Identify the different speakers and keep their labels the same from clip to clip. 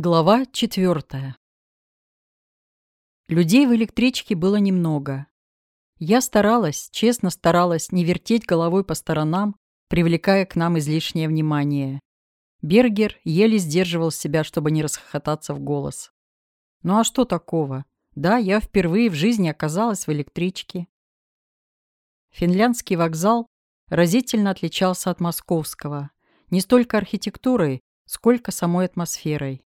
Speaker 1: Глава четвертая. Людей в электричке было немного. Я старалась, честно старалась не вертеть головой по сторонам, привлекая к нам излишнее внимание. Бергер еле сдерживал себя, чтобы не расхохотаться в голос. Ну а что такого? Да, я впервые в жизни оказалась в электричке. Финляндский вокзал разительно отличался от московского. Не столько архитектурой, сколько самой атмосферой.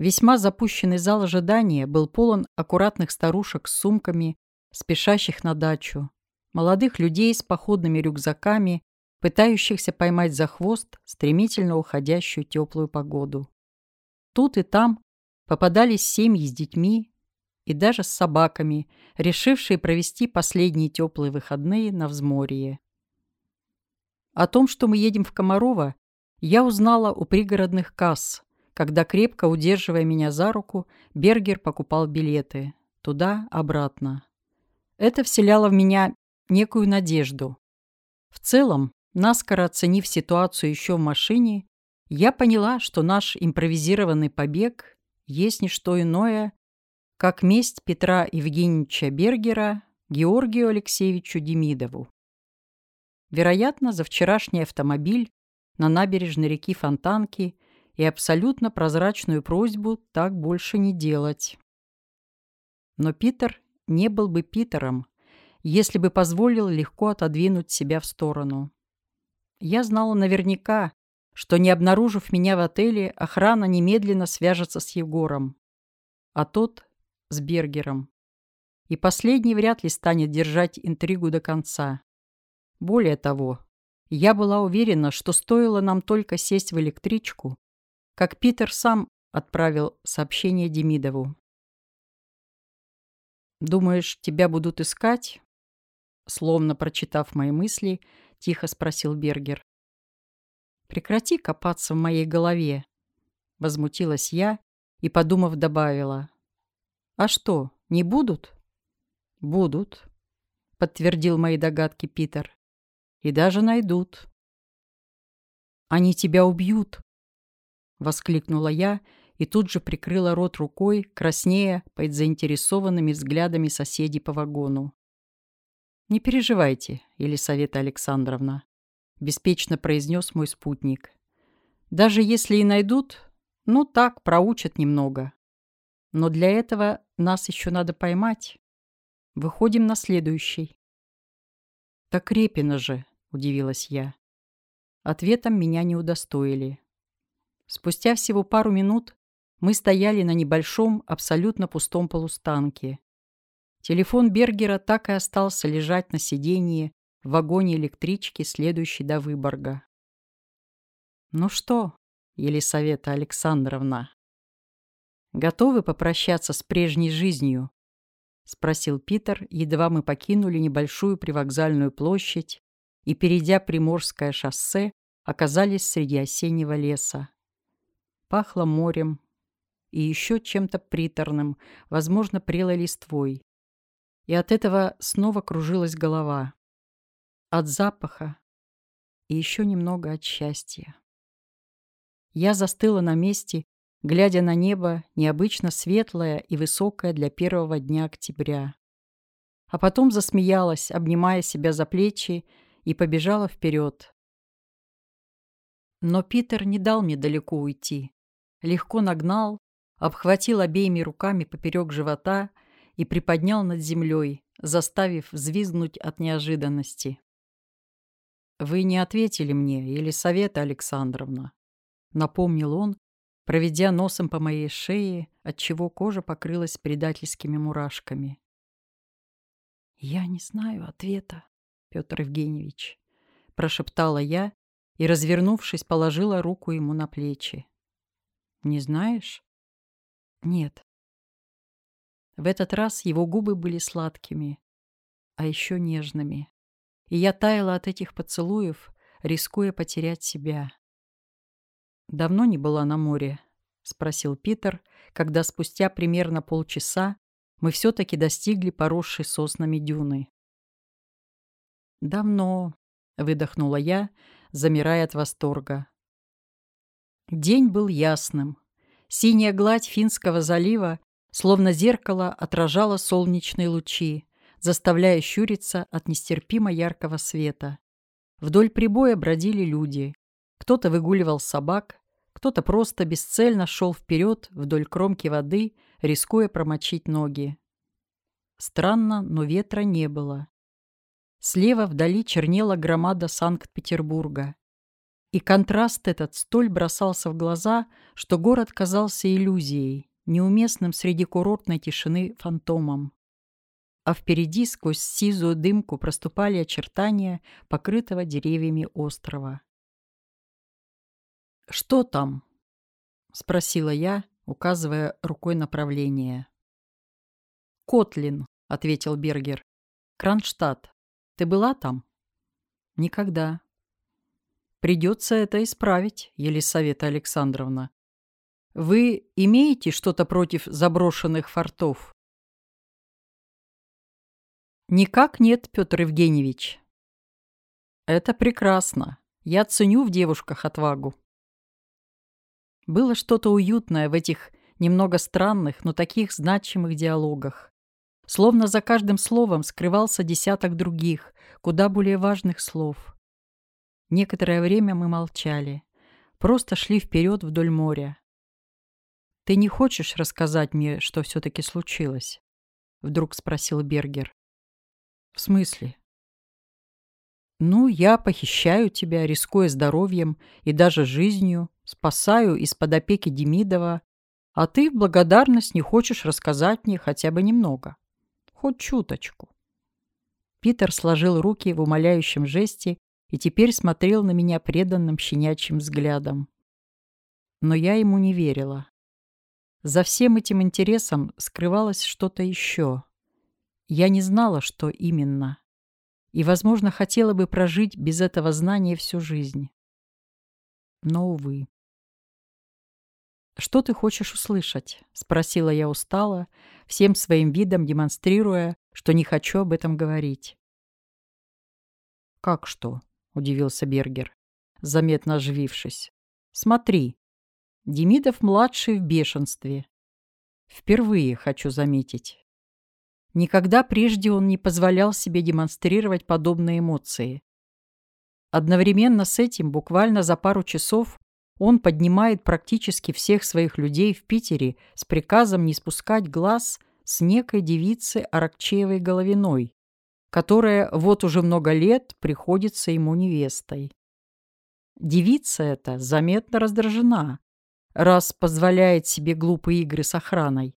Speaker 1: Весьма запущенный зал ожидания был полон аккуратных старушек с сумками, спешащих на дачу, молодых людей с походными рюкзаками, пытающихся поймать за хвост стремительно уходящую теплую погоду. Тут и там попадались семьи с детьми и даже с собаками, решившие провести последние теплые выходные на взморье. О том, что мы едем в Комарово, я узнала у пригородных касс, когда, крепко удерживая меня за руку, Бергер покупал билеты. Туда-обратно. Это вселяло в меня некую надежду. В целом, наскоро оценив ситуацию еще в машине, я поняла, что наш импровизированный побег есть не что иное, как месть Петра Евгеньевича Бергера Георгию Алексеевичу Демидову. Вероятно, за вчерашний автомобиль на набережной реки Фонтанки – и абсолютно прозрачную просьбу так больше не делать. Но Питер не был бы Питером, если бы позволил легко отодвинуть себя в сторону. Я знала наверняка, что, не обнаружив меня в отеле, охрана немедленно свяжется с Егором, а тот — с Бергером. И последний вряд ли станет держать интригу до конца. Более того, я была уверена, что стоило нам только сесть в электричку, как Питер сам отправил сообщение Демидову. «Думаешь, тебя будут искать?» Словно прочитав мои мысли, тихо спросил Бергер. «Прекрати копаться в моей голове», — возмутилась я и, подумав, добавила. «А что, не будут?» «Будут», — подтвердил мои догадки Питер. «И даже найдут». «Они тебя убьют», Воскликнула я и тут же прикрыла рот рукой, краснея под заинтересованными взглядами соседей по вагону. «Не переживайте, Елисавета Александровна», — беспечно произнес мой спутник. «Даже если и найдут, ну так, проучат немного. Но для этого нас еще надо поймать. Выходим на следующий». «Так Репина же», — удивилась я. Ответом меня не удостоили. Спустя всего пару минут мы стояли на небольшом, абсолютно пустом полустанке. Телефон Бергера так и остался лежать на сиденье в вагоне электрички, следующей до Выборга. «Ну что, Елисавета Александровна, готовы попрощаться с прежней жизнью?» — спросил Питер, едва мы покинули небольшую привокзальную площадь и, перейдя Приморское шоссе, оказались среди осеннего леса. Пахло морем и еще чем-то приторным, возможно, прелой листвой. И от этого снова кружилась голова. От запаха и еще немного от счастья. Я застыла на месте, глядя на небо, необычно светлое и высокое для первого дня октября. А потом засмеялась, обнимая себя за плечи, и побежала вперед. Но Питер не дал мне далеко уйти легко нагнал, обхватил обеими руками поперек живота и приподнял над землей, заставив взвизгнуть от неожиданности. «Вы не ответили мне, Елисавета Александровна», — напомнил он, проведя носом по моей шее, отчего кожа покрылась предательскими мурашками. «Я не знаю ответа, Петр Евгеньевич», — прошептала я и, развернувшись, положила руку ему на плечи. Не знаешь? Нет. В этот раз его губы были сладкими, а еще нежными. И я таяла от этих поцелуев, рискуя потерять себя. «Давно не была на море?» — спросил Питер, когда спустя примерно полчаса мы все-таки достигли поросшей соснами дюны. «Давно», — выдохнула я, замирая от восторга. День был ясным. Синяя гладь Финского залива, словно зеркало, отражала солнечные лучи, заставляя щуриться от нестерпимо яркого света. Вдоль прибоя бродили люди. Кто-то выгуливал собак, кто-то просто бесцельно шел вперед вдоль кромки воды, рискуя промочить ноги. Странно, но ветра не было. Слева вдали чернела громада Санкт-Петербурга. И контраст этот столь бросался в глаза, что город казался иллюзией, неуместным среди курортной тишины фантомом. А впереди сквозь сизую дымку проступали очертания покрытого деревьями острова. «Что там?» — спросила я, указывая рукой направление. «Котлин», — ответил Бергер. «Кронштадт. Ты была там?» «Никогда», Придется это исправить, Елисавета Александровна. Вы имеете что-то против заброшенных фортов? Никак нет, Петр Евгеньевич. Это прекрасно. Я ценю в девушках отвагу. Было что-то уютное в этих немного странных, но таких значимых диалогах. Словно за каждым словом скрывался десяток других, куда более важных слов. Некоторое время мы молчали. Просто шли вперед вдоль моря. «Ты не хочешь рассказать мне, что все-таки случилось?» Вдруг спросил Бергер. «В смысле?» «Ну, я похищаю тебя, рискуя здоровьем и даже жизнью, спасаю из-под опеки Демидова, а ты в благодарность не хочешь рассказать мне хотя бы немного. Хоть чуточку». Питер сложил руки в умоляющем жесте и теперь смотрел на меня преданным щенячьим взглядом. Но я ему не верила. За всем этим интересом скрывалось что-то еще. Я не знала, что именно. И, возможно, хотела бы прожить без этого знания всю жизнь. Но, увы. «Что ты хочешь услышать?» — спросила я устало, всем своим видом демонстрируя, что не хочу об этом говорить. «Как что?» — удивился Бергер, заметно оживившись. «Смотри, Демидов-младший в бешенстве. Впервые, хочу заметить. Никогда прежде он не позволял себе демонстрировать подобные эмоции. Одновременно с этим, буквально за пару часов, он поднимает практически всех своих людей в Питере с приказом не спускать глаз с некой девицы Аракчеевой-Головиной, которая вот уже много лет приходится ему невестой. Девица эта заметно раздражена, раз позволяет себе глупые игры с охраной.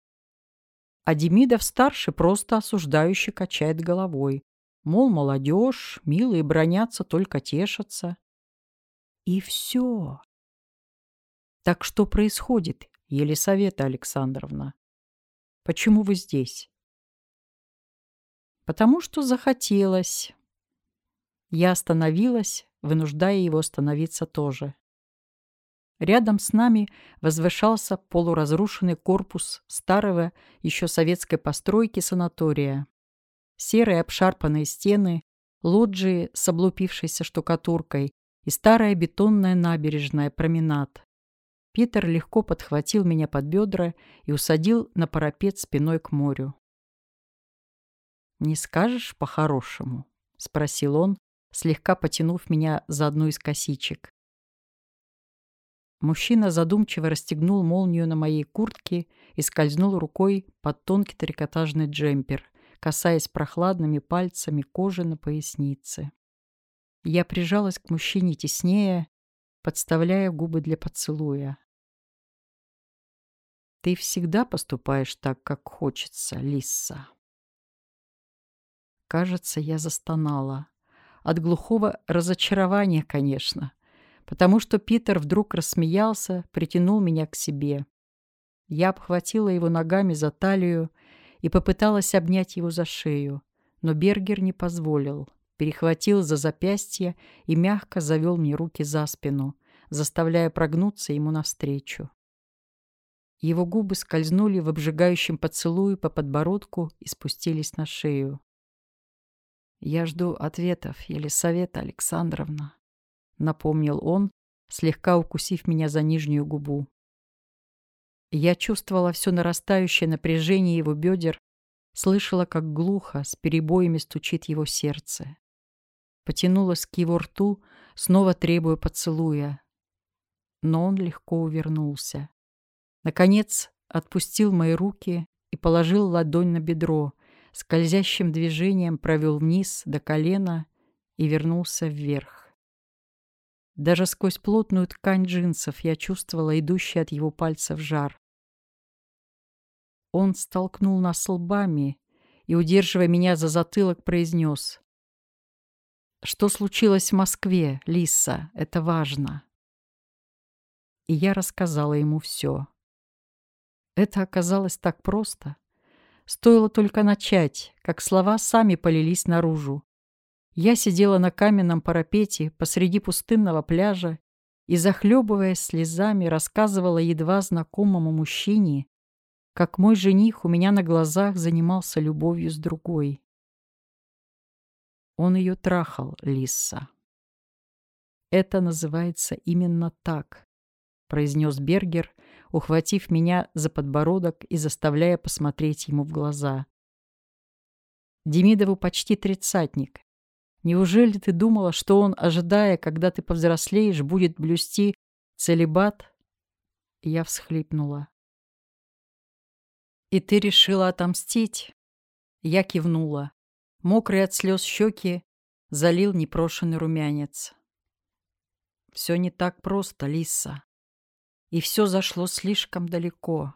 Speaker 1: А Демидов-старший просто осуждающе качает головой. Мол, молодежь, милые бронятся, только тешатся. И все. Так что происходит, Елисавета Александровна? Почему вы здесь? Потому что захотелось. Я остановилась, вынуждая его остановиться тоже. Рядом с нами возвышался полуразрушенный корпус старого еще советской постройки санатория. Серые обшарпанные стены, лоджии с облупившейся штукатуркой и старая бетонная набережная променад. Питер легко подхватил меня под бедра и усадил на парапет спиной к морю. «Не скажешь по-хорошему?» — спросил он, слегка потянув меня за одну из косичек. Мужчина задумчиво расстегнул молнию на моей куртке и скользнул рукой под тонкий трикотажный джемпер, касаясь прохладными пальцами кожи на пояснице. Я прижалась к мужчине теснее, подставляя губы для поцелуя. «Ты всегда поступаешь так, как хочется, Лисса». Кажется, я застонала. От глухого разочарования, конечно. Потому что Питер вдруг рассмеялся, притянул меня к себе. Я обхватила его ногами за талию и попыталась обнять его за шею. Но Бергер не позволил. Перехватил за запястье и мягко завел мне руки за спину, заставляя прогнуться ему навстречу. Его губы скользнули в обжигающем поцелуе по подбородку и спустились на шею. «Я жду ответов, Елисавета Александровна», — напомнил он, слегка укусив меня за нижнюю губу. Я чувствовала все нарастающее напряжение его бедер, слышала, как глухо, с перебоями стучит его сердце. Потянулась к его рту, снова требуя поцелуя. Но он легко увернулся. Наконец, отпустил мои руки и положил ладонь на бедро, скользящим движением провел вниз до колена и вернулся вверх. Даже сквозь плотную ткань джинсов я чувствовала идущий от его пальцев жар. Он столкнул нас лбами и, удерживая меня за затылок, произнес. «Что случилось в Москве, Лиса? Это важно». И я рассказала ему все. Это оказалось так просто. Стоило только начать, как слова сами полились наружу. Я сидела на каменном парапете посреди пустынного пляжа и, захлебываясь слезами, рассказывала едва знакомому мужчине, как мой жених у меня на глазах занимался любовью с другой. Он ее трахал, Лиса. «Это называется именно так», — произнес Бергер, ухватив меня за подбородок и заставляя посмотреть ему в глаза. Демидову почти тридцатник. Неужели ты думала, что он, ожидая, когда ты повзрослеешь, будет блюсти целебат? Я всхлипнула. «И ты решила отомстить?» Я кивнула. Мокрый от слез щеки залил непрошенный румянец. «Все не так просто, Лиса. И все зашло слишком далеко.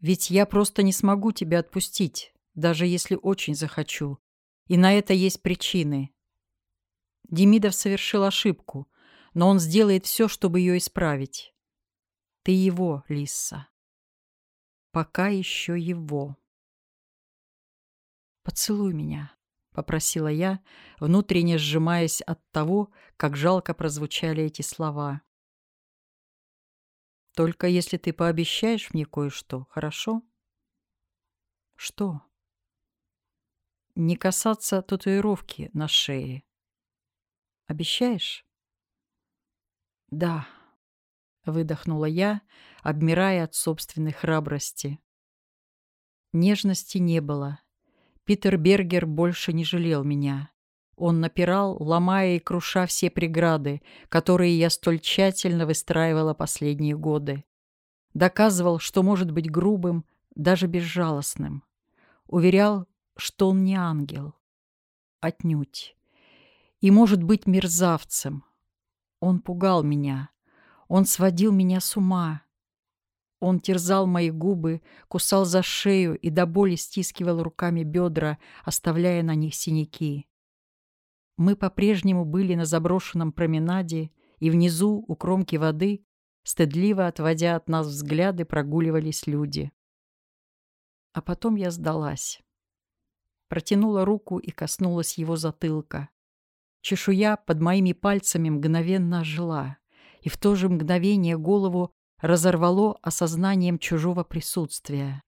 Speaker 1: Ведь я просто не смогу тебя отпустить, даже если очень захочу. И на это есть причины. Демидов совершил ошибку, но он сделает все, чтобы ее исправить. Ты его, Лиса пока еще его. «Поцелуй меня», — попросила я, внутренне сжимаясь от того, как жалко прозвучали эти слова. «Только если ты пообещаешь мне кое-что, хорошо?» «Что?» «Не касаться татуировки на шее. Обещаешь?» «Да», — выдохнула я, обмирая от собственной храбрости. Нежности не было. Питер Бергер больше не жалел меня. Он напирал, ломая и круша все преграды, которые я столь тщательно выстраивала последние годы. Доказывал, что может быть грубым, даже безжалостным. Уверял, что он не ангел. Отнюдь. И может быть мерзавцем. Он пугал меня, он сводил меня с ума. Он терзал мои губы, кусал за шею и до боли стискивал руками бедра, оставляя на них синяки. Мы по-прежнему были на заброшенном променаде, и внизу, у кромки воды, стыдливо отводя от нас взгляды, прогуливались люди. А потом я сдалась. Протянула руку и коснулась его затылка. Чешуя под моими пальцами мгновенно ожила и в то же мгновение голову разорвало осознанием чужого присутствия.